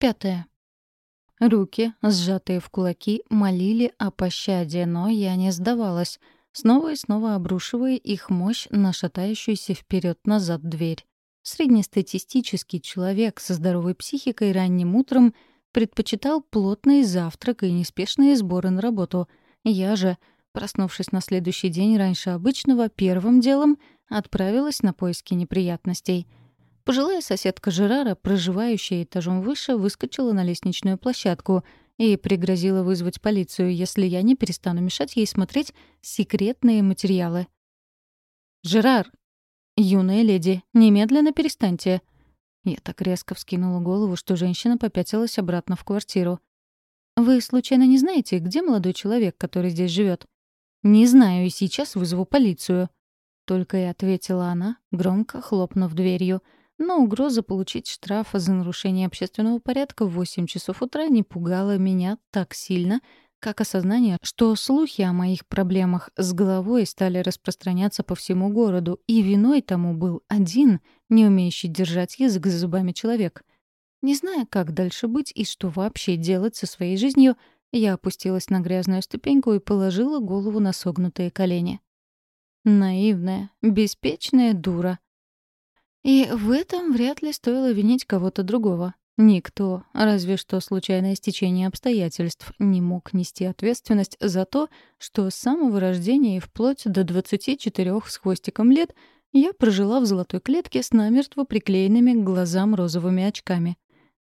Пятое. Руки, сжатые в кулаки, молили о пощаде, но я не сдавалась, снова и снова обрушивая их мощь на шатающуюся вперед-назад дверь. Среднестатистический человек со здоровой психикой ранним утром предпочитал плотный завтрак и неспешные сборы на работу. Я же, проснувшись на следующий день раньше обычного, первым делом отправилась на поиски неприятностей — Пожилая соседка Жерара, проживающая этажом выше, выскочила на лестничную площадку и пригрозила вызвать полицию, если я не перестану мешать ей смотреть секретные материалы. «Жерар! Юная леди, немедленно перестаньте!» Я так резко вскинула голову, что женщина попятилась обратно в квартиру. «Вы случайно не знаете, где молодой человек, который здесь живет? «Не знаю, и сейчас вызову полицию», — только и ответила она, громко хлопнув дверью — но угроза получить штраф за нарушение общественного порядка в 8 часов утра не пугала меня так сильно, как осознание, что слухи о моих проблемах с головой стали распространяться по всему городу, и виной тому был один, не умеющий держать язык за зубами человек. Не зная, как дальше быть и что вообще делать со своей жизнью, я опустилась на грязную ступеньку и положила голову на согнутые колени. Наивная, беспечная дура. И в этом вряд ли стоило винить кого-то другого. Никто, разве что случайное стечение обстоятельств, не мог нести ответственность за то, что с самого рождения и вплоть до 24 с хвостиком лет я прожила в золотой клетке с намертво приклеенными к глазам розовыми очками.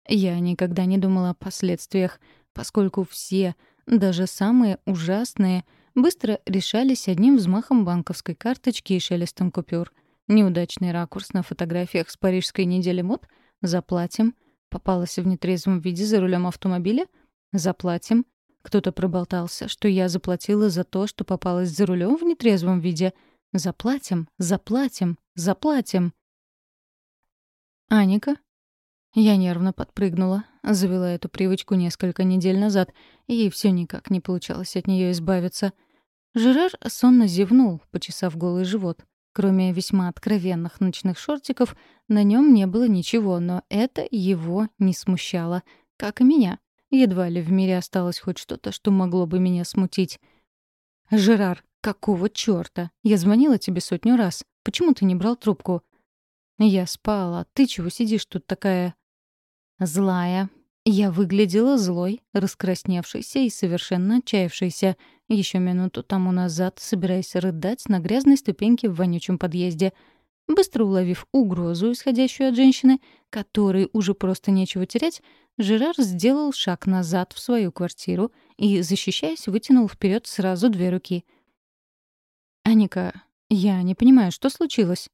Я никогда не думала о последствиях, поскольку все, даже самые ужасные, быстро решались одним взмахом банковской карточки и шелестом купюр — Неудачный ракурс на фотографиях с парижской недели мод? Заплатим. Попалась в нетрезвом виде за рулем автомобиля? Заплатим. Кто-то проболтался, что я заплатила за то, что попалась за рулем в нетрезвом виде. Заплатим, заплатим, заплатим. Аника? Я нервно подпрыгнула, завела эту привычку несколько недель назад, и все никак не получалось от нее избавиться. Жерар сонно зевнул, почесав голый живот. Кроме весьма откровенных ночных шортиков, на нем не было ничего, но это его не смущало, как и меня. Едва ли в мире осталось хоть что-то, что могло бы меня смутить. «Жерар, какого чёрта? Я звонила тебе сотню раз. Почему ты не брал трубку?» «Я спала. Ты чего сидишь тут такая...» «Злая», я выглядела злой, раскрасневшейся и совершенно отчаявшейся, еще минуту тому назад, собираясь рыдать на грязной ступеньке в вонючем подъезде. Быстро уловив угрозу, исходящую от женщины, которой уже просто нечего терять, Жерар сделал шаг назад в свою квартиру и, защищаясь, вытянул вперед сразу две руки. «Аника, я не понимаю, что случилось?»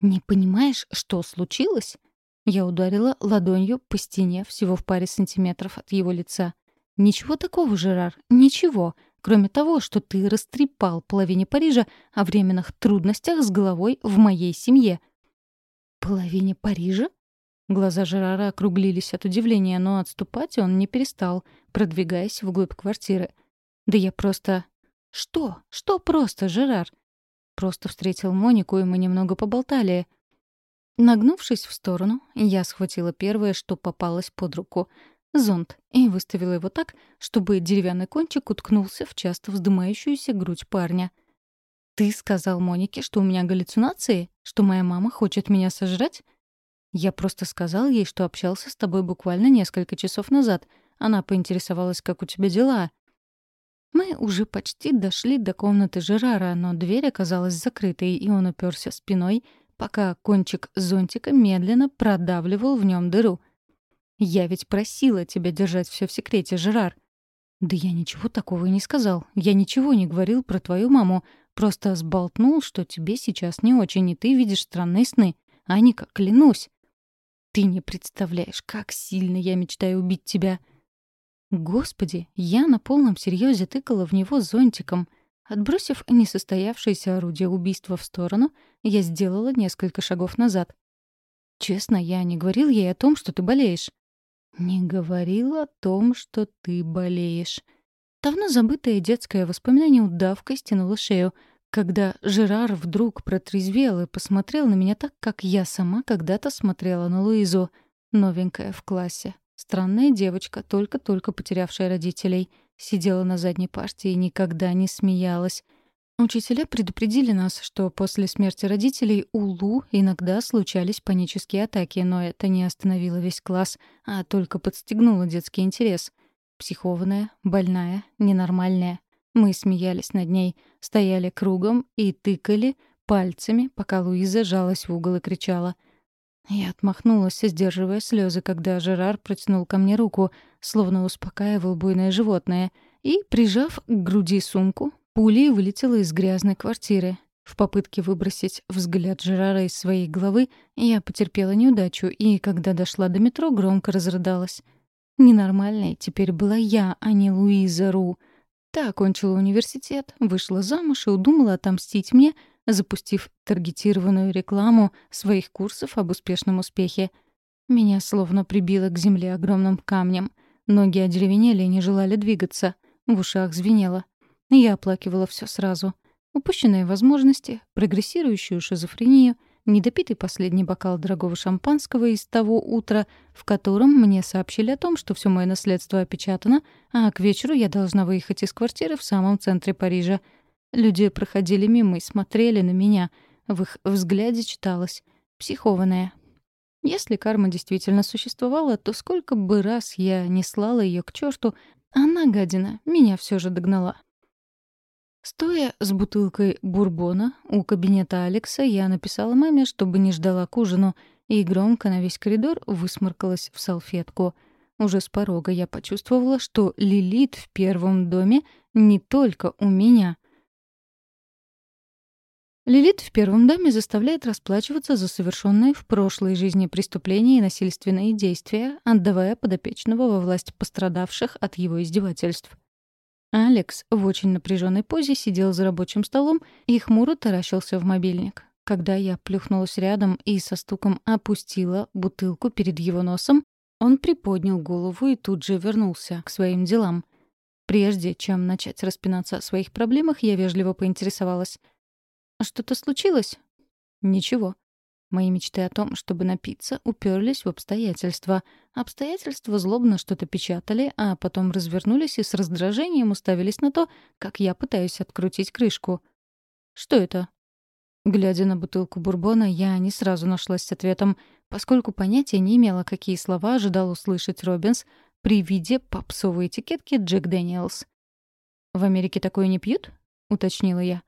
«Не понимаешь, что случилось?» Я ударила ладонью по стене всего в паре сантиметров от его лица. «Ничего такого, Жерар, ничего, кроме того, что ты растрепал половине Парижа о временных трудностях с головой в моей семье». «Половине Парижа?» Глаза Жерара округлились от удивления, но отступать он не перестал, продвигаясь вглубь квартиры. «Да я просто...» «Что? Что просто, Жерар?» Просто встретил Монику, и мы немного поболтали. Нагнувшись в сторону, я схватила первое, что попалось под руку — зонт, и выставила его так, чтобы деревянный кончик уткнулся в часто вздымающуюся грудь парня. «Ты сказал Монике, что у меня галлюцинации? Что моя мама хочет меня сожрать?» «Я просто сказал ей, что общался с тобой буквально несколько часов назад. Она поинтересовалась, как у тебя дела». Мы уже почти дошли до комнаты Жерара, но дверь оказалась закрытой, и он уперся спиной пока кончик зонтика медленно продавливал в нем дыру. «Я ведь просила тебя держать все в секрете, Жерар». «Да я ничего такого и не сказал. Я ничего не говорил про твою маму. Просто сболтнул, что тебе сейчас не очень, и ты видишь странные сны. Аника, клянусь». «Ты не представляешь, как сильно я мечтаю убить тебя». Господи, я на полном серьезе тыкала в него зонтиком — Отбросив несостоявшееся орудие убийства в сторону, я сделала несколько шагов назад. «Честно, я не говорил ей о том, что ты болеешь». «Не говорил о том, что ты болеешь». Давно забытое детское воспоминание удавкой стянуло шею, когда Жерар вдруг протрезвел и посмотрел на меня так, как я сама когда-то смотрела на Луизу, новенькая в классе, Странная девочка, только-только потерявшая родителей. Сидела на задней парте и никогда не смеялась. Учителя предупредили нас, что после смерти родителей у Лу иногда случались панические атаки, но это не остановило весь класс, а только подстегнуло детский интерес. Психованная, больная, ненормальная. Мы смеялись над ней, стояли кругом и тыкали пальцами, пока Луиза жалась в угол и кричала. Я отмахнулась, сдерживая слезы, когда Жерар протянул ко мне руку, словно успокаивал буйное животное, и, прижав к груди сумку, Пулей вылетела из грязной квартиры. В попытке выбросить взгляд Жерара из своей головы я потерпела неудачу и, когда дошла до метро, громко разрыдалась. Ненормальной теперь была я, а не Луиза Ру. Та окончила университет, вышла замуж и удумала отомстить мне, запустив таргетированную рекламу своих курсов об успешном успехе. Меня словно прибило к земле огромным камнем. Ноги одеревенели и не желали двигаться. В ушах звенело. Я оплакивала все сразу. Упущенные возможности, прогрессирующую шизофрению, недопитый последний бокал дорогого шампанского из того утра, в котором мне сообщили о том, что все мое наследство опечатано, а к вечеру я должна выехать из квартиры в самом центре Парижа. Люди проходили мимо и смотрели на меня. В их взгляде читалось «психованная». Если карма действительно существовала, то сколько бы раз я не слала ее к черту, она, гадина, меня все же догнала. Стоя с бутылкой бурбона у кабинета Алекса, я написала маме, чтобы не ждала к ужину, и громко на весь коридор высморкалась в салфетку. Уже с порога я почувствовала, что Лилит в первом доме не только у меня. Лилит в первом доме заставляет расплачиваться за совершенные в прошлой жизни преступления и насильственные действия, отдавая подопечного во власть пострадавших от его издевательств. Алекс в очень напряженной позе сидел за рабочим столом и хмуро таращился в мобильник. Когда я плюхнулась рядом и со стуком опустила бутылку перед его носом, он приподнял голову и тут же вернулся к своим делам. Прежде чем начать распинаться о своих проблемах, я вежливо поинтересовалась. «Что-то случилось?» «Ничего», Мои мечты о том, чтобы напиться, уперлись в обстоятельства. Обстоятельства злобно что-то печатали, а потом развернулись и с раздражением уставились на то, как я пытаюсь открутить крышку. «Что это?» Глядя на бутылку бурбона, я не сразу нашлась с ответом, поскольку понятия не имела, какие слова ожидал услышать Робинс при виде попсовой этикетки Jack Daniel's. «В Америке такое не пьют?» — уточнила я.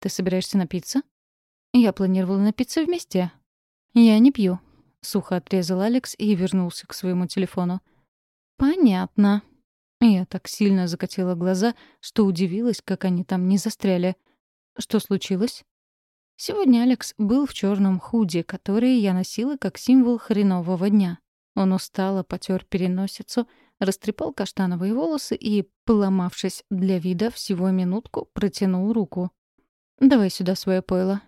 «Ты собираешься напиться?» «Я планировала напиться вместе», «Я не пью», — сухо отрезал Алекс и вернулся к своему телефону. «Понятно». Я так сильно закатила глаза, что удивилась, как они там не застряли. «Что случилось?» Сегодня Алекс был в черном худи, который я носила как символ хренового дня. Он устало потер переносицу, растрепал каштановые волосы и, поломавшись для вида всего минутку, протянул руку. «Давай сюда свое пойло.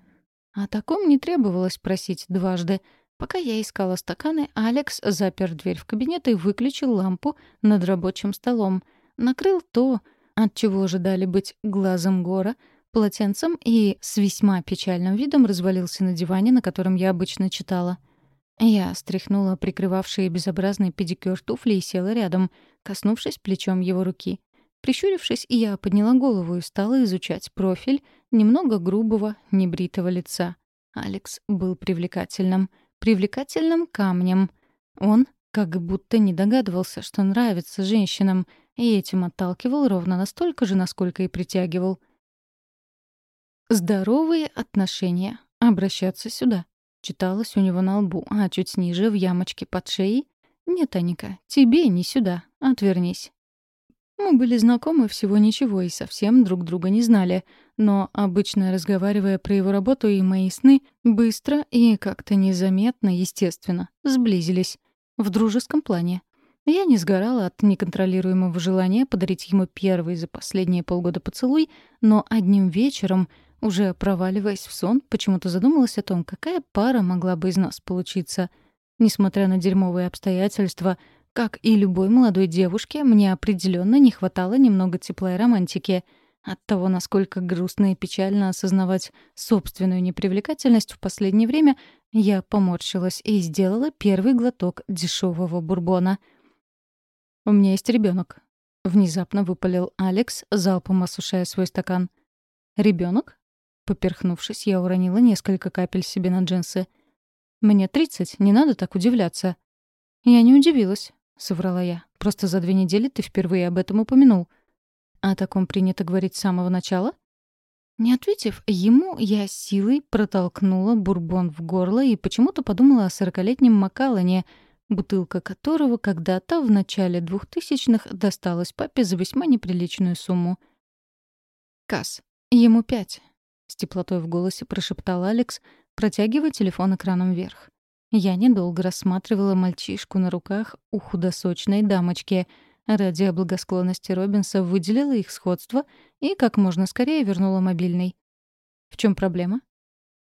О таком не требовалось просить дважды. Пока я искала стаканы, Алекс запер дверь в кабинет и выключил лампу над рабочим столом. Накрыл то, от чего ожидали быть глазом гора, полотенцем и с весьма печальным видом развалился на диване, на котором я обычно читала. Я стряхнула прикрывавшие безобразный педикюр туфли и села рядом, коснувшись плечом его руки. Прищурившись, я подняла голову и стала изучать профиль немного грубого, небритого лица. Алекс был привлекательным. Привлекательным камнем. Он как будто не догадывался, что нравится женщинам, и этим отталкивал ровно настолько же, насколько и притягивал. «Здоровые отношения. Обращаться сюда», — читалось у него на лбу, а чуть ниже, в ямочке под шеей. «Нет, Аника, тебе не сюда. Отвернись. Мы были знакомы всего ничего и совсем друг друга не знали, но, обычно разговаривая про его работу и мои сны, быстро и как-то незаметно, естественно, сблизились. В дружеском плане. Я не сгорала от неконтролируемого желания подарить ему первый за последние полгода поцелуй, но одним вечером, уже проваливаясь в сон, почему-то задумалась о том, какая пара могла бы из нас получиться. Несмотря на дерьмовые обстоятельства, как и любой молодой девушке, мне определенно не хватало немного тепла и романтики. От того, насколько грустно и печально осознавать собственную непривлекательность в последнее время, я поморщилась и сделала первый глоток дешевого бурбона. «У меня есть ребенок. Внезапно выпалил Алекс, залпом осушая свой стакан. Ребенок? Поперхнувшись, я уронила несколько капель себе на джинсы. «Мне тридцать, не надо так удивляться». «Я не удивилась», — соврала я. «Просто за две недели ты впервые об этом упомянул». «О таком принято говорить с самого начала?» Не ответив ему, я силой протолкнула бурбон в горло и почему-то подумала о сорокалетнем Макалане, бутылка которого когда-то в начале двухтысячных досталась папе за весьма неприличную сумму. «Касс, ему пять», — с теплотой в голосе прошептал Алекс, протягивая телефон экраном вверх. Я недолго рассматривала мальчишку на руках у худосочной дамочки — Ради благосклонности Робинса выделила их сходство и как можно скорее вернула мобильный. В чем проблема?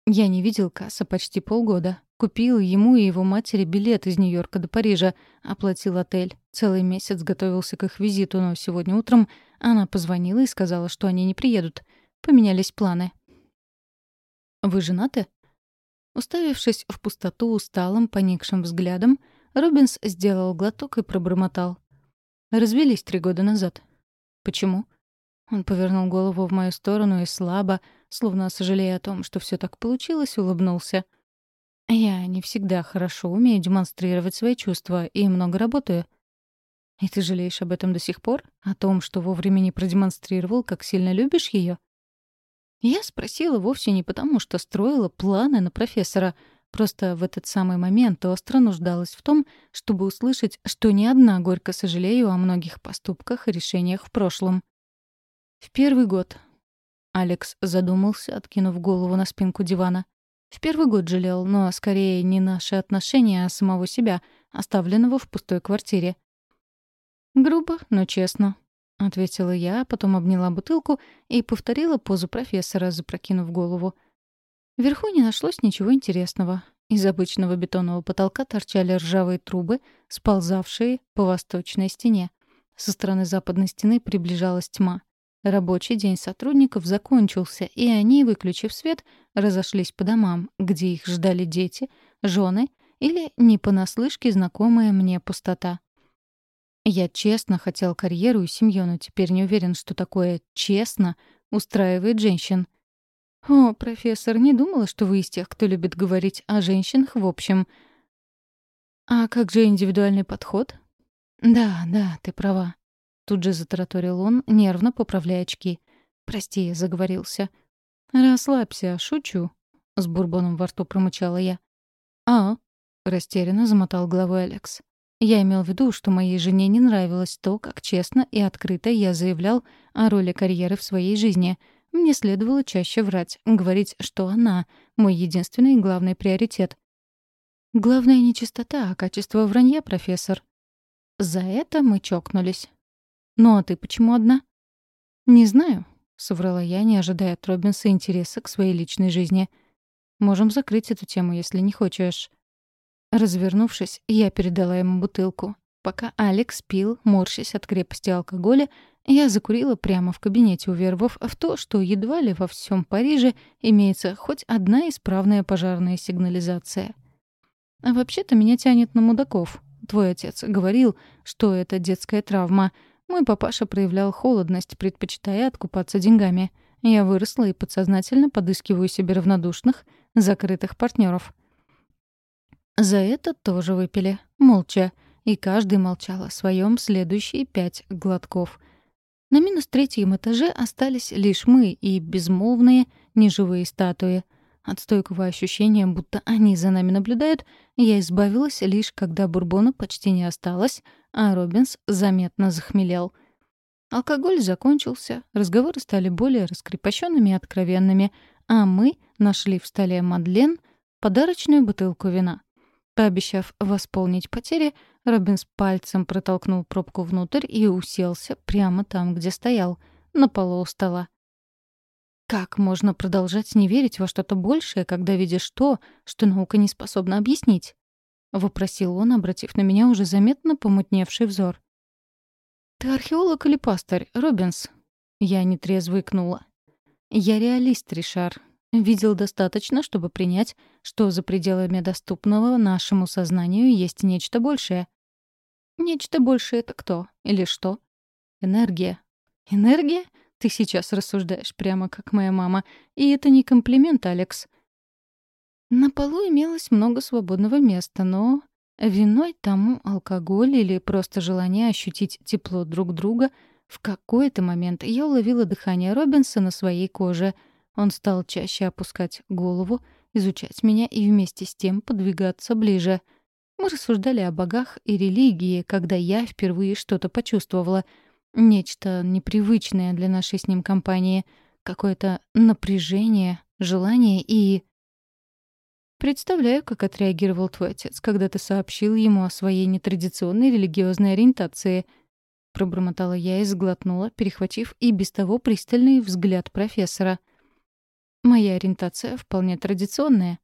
Я не видел Касса почти полгода. Купил ему и его матери билет из Нью-Йорка до Парижа, оплатил отель. Целый месяц готовился к их визиту, но сегодня утром она позвонила и сказала, что они не приедут. Поменялись планы. «Вы женаты?» Уставившись в пустоту усталым, поникшим взглядом, Робинс сделал глоток и пробормотал. Развелись три года назад. Почему? Он повернул голову в мою сторону и слабо, словно сожалея о том, что все так получилось, улыбнулся. Я не всегда хорошо умею демонстрировать свои чувства и много работаю. И ты жалеешь об этом до сих пор? О том, что вовремя не продемонстрировал, как сильно любишь ее? Я спросила вовсе не потому, что строила планы на профессора — Просто в этот самый момент остро нуждалась в том, чтобы услышать, что ни одна горько сожалею о многих поступках и решениях в прошлом. В первый год. Алекс задумался, откинув голову на спинку дивана. В первый год жалел, но скорее не наши отношения, а самого себя, оставленного в пустой квартире. «Грубо, но честно», — ответила я, потом обняла бутылку и повторила позу профессора, запрокинув голову — Вверху не нашлось ничего интересного. Из обычного бетонного потолка торчали ржавые трубы, сползавшие по восточной стене. Со стороны западной стены приближалась тьма. Рабочий день сотрудников закончился, и они, выключив свет, разошлись по домам, где их ждали дети, жены или не понаслышке знакомая мне пустота. Я честно хотел карьеру и семью, но теперь не уверен, что такое «честно» устраивает женщин. «О, профессор, не думала, что вы из тех, кто любит говорить о женщинах в общем». «А как же индивидуальный подход?» «Да, да, ты права». Тут же затараторил он, нервно поправляя очки. «Прости, я заговорился». «Расслабься, шучу», — с бурбоном во рту промычала я. «А?» — растерянно замотал головой Алекс. Я имел в виду, что моей жене не нравилось то, как честно и открыто я заявлял о роли карьеры в своей жизни — мне следовало чаще врать, говорить, что она — мой единственный и главный приоритет. Главное не чистота, а качество вранья, профессор. За это мы чокнулись. Ну а ты почему одна? Не знаю, — соврала я, не ожидая от Робинса интереса к своей личной жизни. Можем закрыть эту тему, если не хочешь. Развернувшись, я передала ему бутылку. Пока Алекс пил, морщась от крепости алкоголя, я закурила прямо в кабинете, уверовав в то, что едва ли во всем Париже имеется хоть одна исправная пожарная сигнализация. А вообще-то меня тянет на мудаков. Твой отец говорил, что это детская травма. Мой папаша проявлял холодность, предпочитая откупаться деньгами. Я выросла и подсознательно подыскиваю себе равнодушных, закрытых партнеров. За это тоже выпили. Молча и каждый молчал о своем следующие пять глотков. На минус третьем этаже остались лишь мы и безмолвные неживые статуи. От стойкого ощущения, будто они за нами наблюдают, я избавилась лишь когда бурбона почти не осталось, а Робинс заметно захмелел. Алкоголь закончился, разговоры стали более раскрепощенными и откровенными, а мы нашли в столе Мадлен подарочную бутылку вина. Пообещав восполнить потери, Робин с пальцем протолкнул пробку внутрь и уселся прямо там, где стоял, на полу у стола. Как можно продолжать не верить во что-то большее, когда видишь то, что наука не способна объяснить? — вопросил он, обратив на меня уже заметно помутневший взор. «Ты археолог или пастырь, Робинс?» Я нетрезво икнула. «Я реалист, Ришар. Видел достаточно, чтобы принять, что за пределами доступного нашему сознанию есть нечто большее. Нечто большее — это кто? Или что? Энергия. Энергия? Ты сейчас рассуждаешь прямо как моя мама. И это не комплимент, Алекс. На полу имелось много свободного места, но виной тому алкоголь или просто желание ощутить тепло друг друга в какой-то момент я уловила дыхание Робинса на своей коже. Он стал чаще опускать голову, изучать меня и вместе с тем подвигаться ближе. Мы рассуждали о богах и религии, когда я впервые что-то почувствовала. Нечто непривычное для нашей с ним компании. Какое-то напряжение, желание и Представляю, как отреагировал твой отец, когда ты сообщил ему о своей нетрадиционной религиозной ориентации. Пробормотала я и сглотнула, перехватив и без того пристальный взгляд профессора. Моя ориентация вполне традиционная.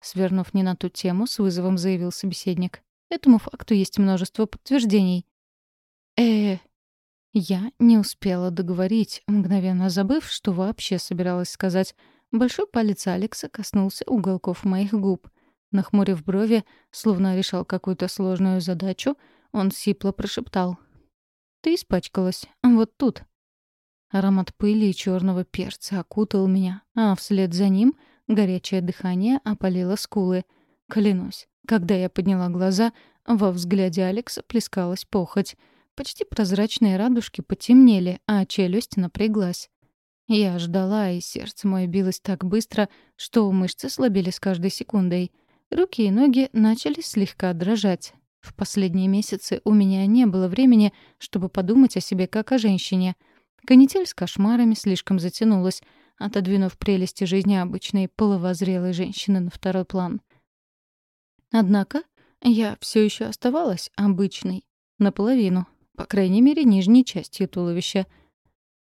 Свернув не на ту тему, с вызовом заявил собеседник. Этому факту есть множество подтверждений. э Я не успела договорить, мгновенно забыв, что вообще собиралась сказать — Большой палец Алекса коснулся уголков моих губ. Нахмурив брови, словно решал какую-то сложную задачу, он сипло прошептал. «Ты испачкалась. Вот тут». Аромат пыли и черного перца окутал меня, а вслед за ним горячее дыхание опалило скулы. Клянусь, когда я подняла глаза, во взгляде Алекса плескалась похоть. Почти прозрачные радужки потемнели, а челюсть напряглась. Я ждала, и сердце мое билось так быстро, что мышцы слабели с каждой секундой. Руки и ноги начали слегка дрожать. В последние месяцы у меня не было времени, чтобы подумать о себе как о женщине. Канитель с кошмарами слишком затянулась, отодвинув прелести жизни обычной половозрелой женщины на второй план. Однако я все еще оставалась обычной. Наполовину. По крайней мере, нижней частью туловища —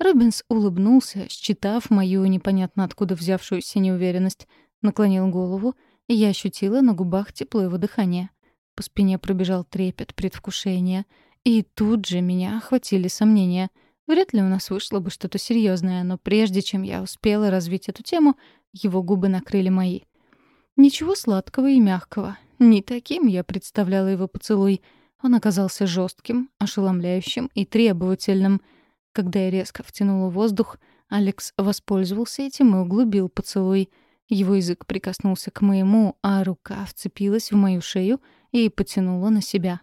Робинс улыбнулся, считав мою непонятно откуда взявшуюся неуверенность, наклонил голову, и я ощутила на губах тепло его дыхания. По спине пробежал трепет предвкушения, и тут же меня охватили сомнения. Вряд ли у нас вышло бы что-то серьезное, но прежде чем я успела развить эту тему, его губы накрыли мои. Ничего сладкого и мягкого. Не таким я представляла его поцелуй. Он оказался жестким, ошеломляющим и требовательным — когда я резко втянула воздух, Алекс воспользовался этим и углубил поцелуй. Его язык прикоснулся к моему, а рука вцепилась в мою шею и потянула на себя.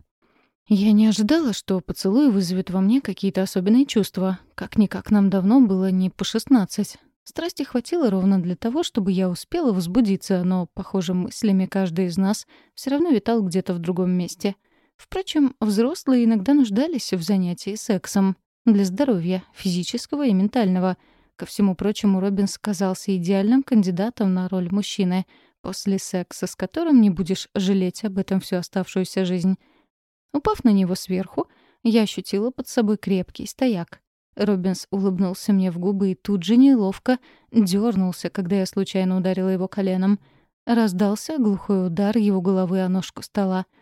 Я не ожидала, что поцелуй вызовет во мне какие-то особенные чувства. Как-никак нам давно было не по шестнадцать. Страсти хватило ровно для того, чтобы я успела возбудиться, но, похоже, мыслями каждый из нас все равно витал где-то в другом месте. Впрочем, взрослые иногда нуждались в занятии сексом. Для здоровья, физического и ментального. Ко всему прочему, Робинс казался идеальным кандидатом на роль мужчины, после секса с которым не будешь жалеть об этом всю оставшуюся жизнь. Упав на него сверху, я ощутила под собой крепкий стояк. Робинс улыбнулся мне в губы и тут же неловко дернулся, когда я случайно ударила его коленом. Раздался глухой удар его головы о ножку стола —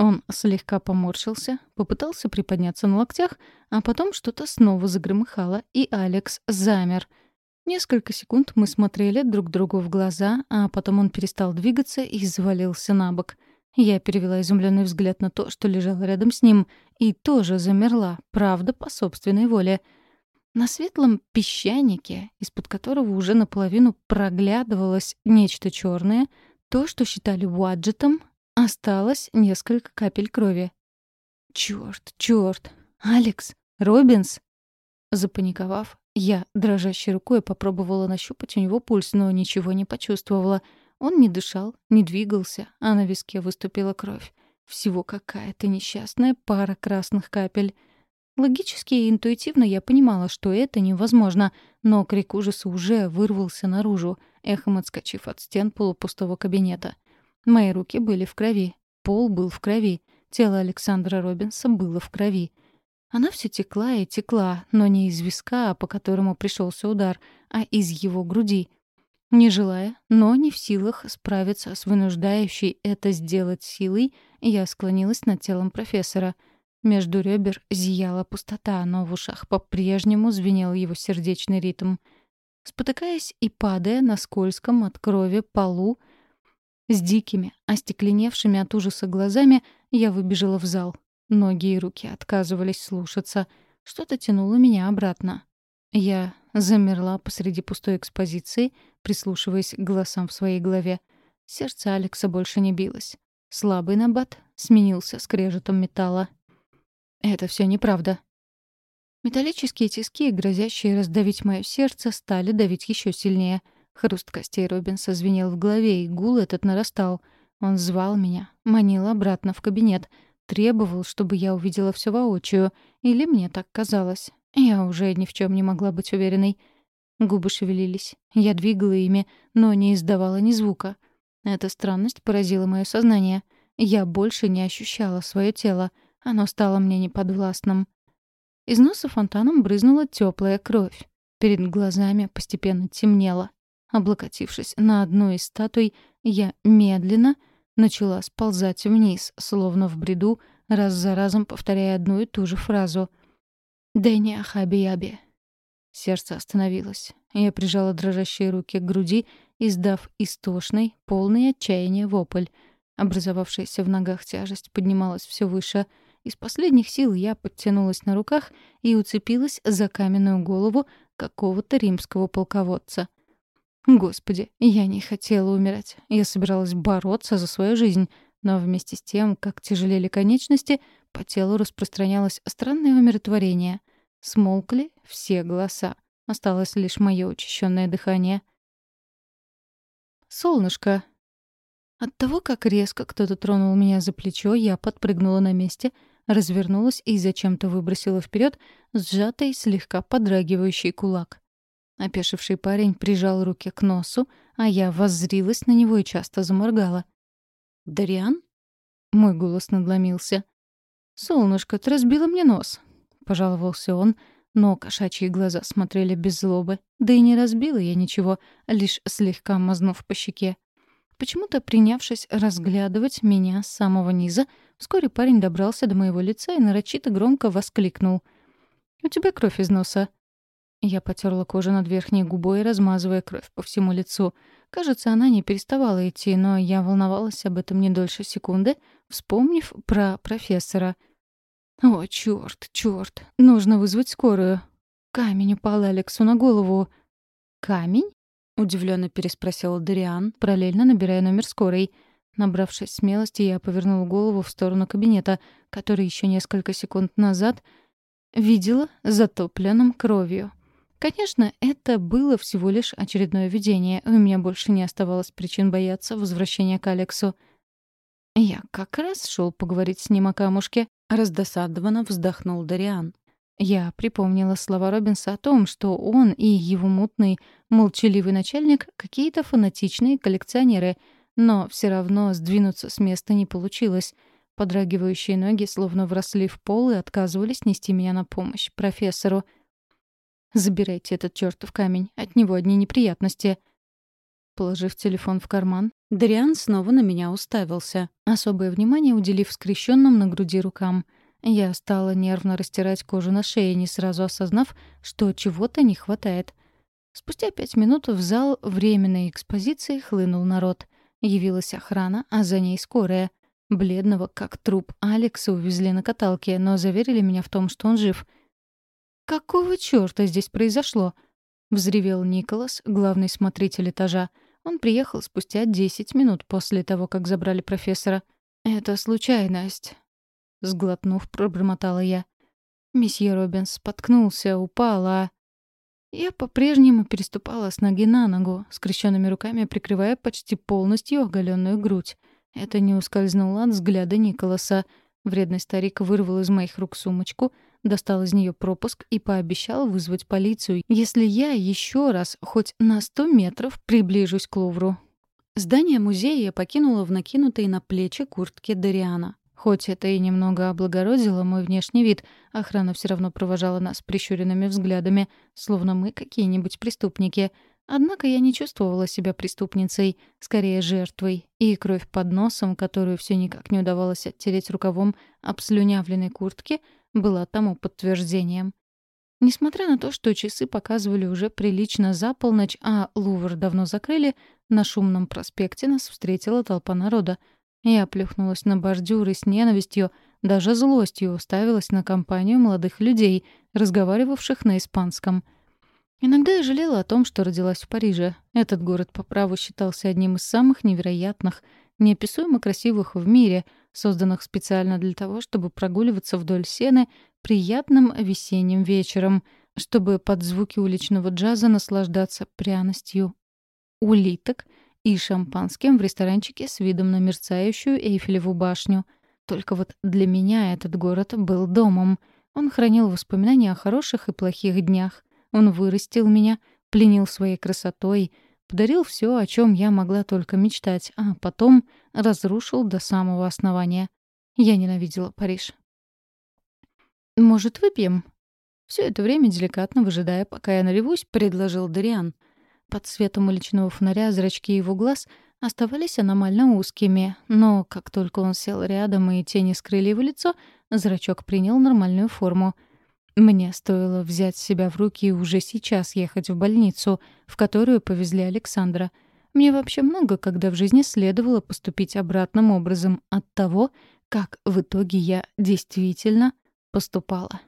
он слегка поморщился, попытался приподняться на локтях, а потом что-то снова загромыхало, и Алекс замер. Несколько секунд мы смотрели друг другу в глаза, а потом он перестал двигаться и завалился на бок. Я перевела изумленный взгляд на то, что лежало рядом с ним, и тоже замерла, правда, по собственной воле. На светлом песчанике, из-под которого уже наполовину проглядывалось нечто черное, то, что считали уаджетом, Осталось несколько капель крови. Чёрт, чёрт. Алекс, Робинс. Запаниковав, я дрожащей рукой попробовала нащупать у него пульс, но ничего не почувствовала. Он не дышал, не двигался, а на виске выступила кровь. Всего какая-то несчастная пара красных капель. Логически и интуитивно я понимала, что это невозможно, но крик ужаса уже вырвался наружу, эхом отскочив от стен полупустого кабинета. Мои руки были в крови, пол был в крови, тело Александра Робинса было в крови. Она все текла и текла, но не из виска, по которому пришелся удар, а из его груди. Не желая, но не в силах справиться с вынуждающей это сделать силой, я склонилась над телом профессора. Между ребер зияла пустота, но в ушах по-прежнему звенел его сердечный ритм. Спотыкаясь и падая на скользком от крови полу, с дикими, остекленевшими от ужаса глазами я выбежала в зал. Ноги и руки отказывались слушаться. Что-то тянуло меня обратно. Я замерла посреди пустой экспозиции, прислушиваясь к голосам в своей голове. Сердце Алекса больше не билось. Слабый набат сменился скрежетом металла. «Это все неправда». Металлические тиски, грозящие раздавить мое сердце, стали давить еще сильнее. Хруст костей Робинса звенел в голове, и гул этот нарастал. Он звал меня, манил обратно в кабинет, требовал, чтобы я увидела все воочию, или мне так казалось. Я уже ни в чем не могла быть уверенной. Губы шевелились. Я двигала ими, но не издавала ни звука. Эта странность поразила мое сознание. Я больше не ощущала свое тело. Оно стало мне неподвластным. Из носа фонтаном брызнула теплая кровь. Перед глазами постепенно темнело. Облокотившись на одну из статуй, я медленно начала сползать вниз, словно в бреду, раз за разом повторяя одну и ту же фразу — «Дэнни Ахаби-Яби». Сердце остановилось. Я прижала дрожащие руки к груди, издав истошный, полный отчаяния вопль. Образовавшаяся в ногах тяжесть поднималась все выше. Из последних сил я подтянулась на руках и уцепилась за каменную голову какого-то римского полководца. Господи, я не хотела умирать. Я собиралась бороться за свою жизнь, но вместе с тем, как тяжелели конечности, по телу распространялось странное умиротворение. Смолкли все голоса. Осталось лишь мое учащенное дыхание. «Солнышко!» От того, как резко кто-то тронул меня за плечо, я подпрыгнула на месте, развернулась и зачем-то выбросила вперед сжатый, слегка подрагивающий кулак. Опешивший парень прижал руки к носу, а я воззрилась на него и часто заморгала. «Дариан?» Мой голос надломился. «Солнышко, ты разбила мне нос», — пожаловался он, но кошачьи глаза смотрели без злобы. Да и не разбила я ничего, лишь слегка мазнув по щеке. Почему-то, принявшись разглядывать меня с самого низа, вскоре парень добрался до моего лица и нарочито громко воскликнул. «У тебя кровь из носа». Я потерла кожу над верхней губой, размазывая кровь по всему лицу. Кажется, она не переставала идти, но я волновалась об этом не дольше секунды, вспомнив про профессора. «О, чёрт, чёрт, нужно вызвать скорую». Камень упал Алексу на голову. «Камень?» — удивленно переспросил Дариан, параллельно набирая номер скорой. Набравшись смелости, я повернула голову в сторону кабинета, который еще несколько секунд назад видела затопленным кровью. Конечно, это было всего лишь очередное видение, и у меня больше не оставалось причин бояться возвращения к Алексу. Я как раз шел поговорить с ним о камушке. Раздосадованно вздохнул Дариан. Я припомнила слова Робинса о том, что он и его мутный, молчаливый начальник — какие-то фанатичные коллекционеры, но все равно сдвинуться с места не получилось. Подрагивающие ноги словно вросли в пол и отказывались нести меня на помощь профессору — Забирайте этот чертов камень, от него одни неприятности. Положив телефон в карман, Дариан снова на меня уставился, особое внимание уделив скрещенным на груди рукам. Я стала нервно растирать кожу на шее, не сразу осознав, что чего-то не хватает. Спустя пять минут в зал временной экспозиции хлынул народ. Явилась охрана, а за ней скорая. Бледного, как труп, Алекса увезли на каталке, но заверили меня в том, что он жив — «Какого чёрта здесь произошло?» — взревел Николас, главный смотритель этажа. Он приехал спустя десять минут после того, как забрали профессора. «Это случайность», — сглотнув, пробормотала я. Месье Робинс споткнулся, упал, а... Я по-прежнему переступала с ноги на ногу, скрещенными руками прикрывая почти полностью оголенную грудь. Это не ускользнуло от взгляда Николаса. Вредный старик вырвал из моих рук сумочку — достал из нее пропуск и пообещал вызвать полицию, если я еще раз хоть на сто метров приближусь к Лувру. Здание музея я покинула в накинутой на плечи куртке Дариана. Хоть это и немного облагородило мой внешний вид, охрана все равно провожала нас прищуренными взглядами, словно мы какие-нибудь преступники. Однако я не чувствовала себя преступницей, скорее жертвой, и кровь под носом, которую все никак не удавалось оттереть рукавом обслюнявленной куртки — была тому подтверждением. Несмотря на то, что часы показывали уже прилично за полночь, а Лувр давно закрыли, на шумном проспекте нас встретила толпа народа. Я плюхнулась на бордюры с ненавистью, даже злостью уставилась на компанию молодых людей, разговаривавших на испанском. Иногда я жалела о том, что родилась в Париже. Этот город по праву считался одним из самых невероятных, неописуемо красивых в мире, созданных специально для того, чтобы прогуливаться вдоль сены приятным весенним вечером, чтобы под звуки уличного джаза наслаждаться пряностью улиток и шампанским в ресторанчике с видом на мерцающую Эйфелеву башню. Только вот для меня этот город был домом. Он хранил воспоминания о хороших и плохих днях. Он вырастил меня, пленил своей красотой, подарил все, о чем я могла только мечтать, а потом разрушил до самого основания. Я ненавидела Париж. «Может, выпьем?» Все это время, деликатно выжидая, пока я наревусь, предложил Дариан — под светом уличного фонаря зрачки его глаз оставались аномально узкими, но как только он сел рядом и тени скрыли его лицо, зрачок принял нормальную форму. Мне стоило взять себя в руки и уже сейчас ехать в больницу, в которую повезли Александра. Мне вообще много когда в жизни следовало поступить обратным образом от того, как в итоге я действительно поступала.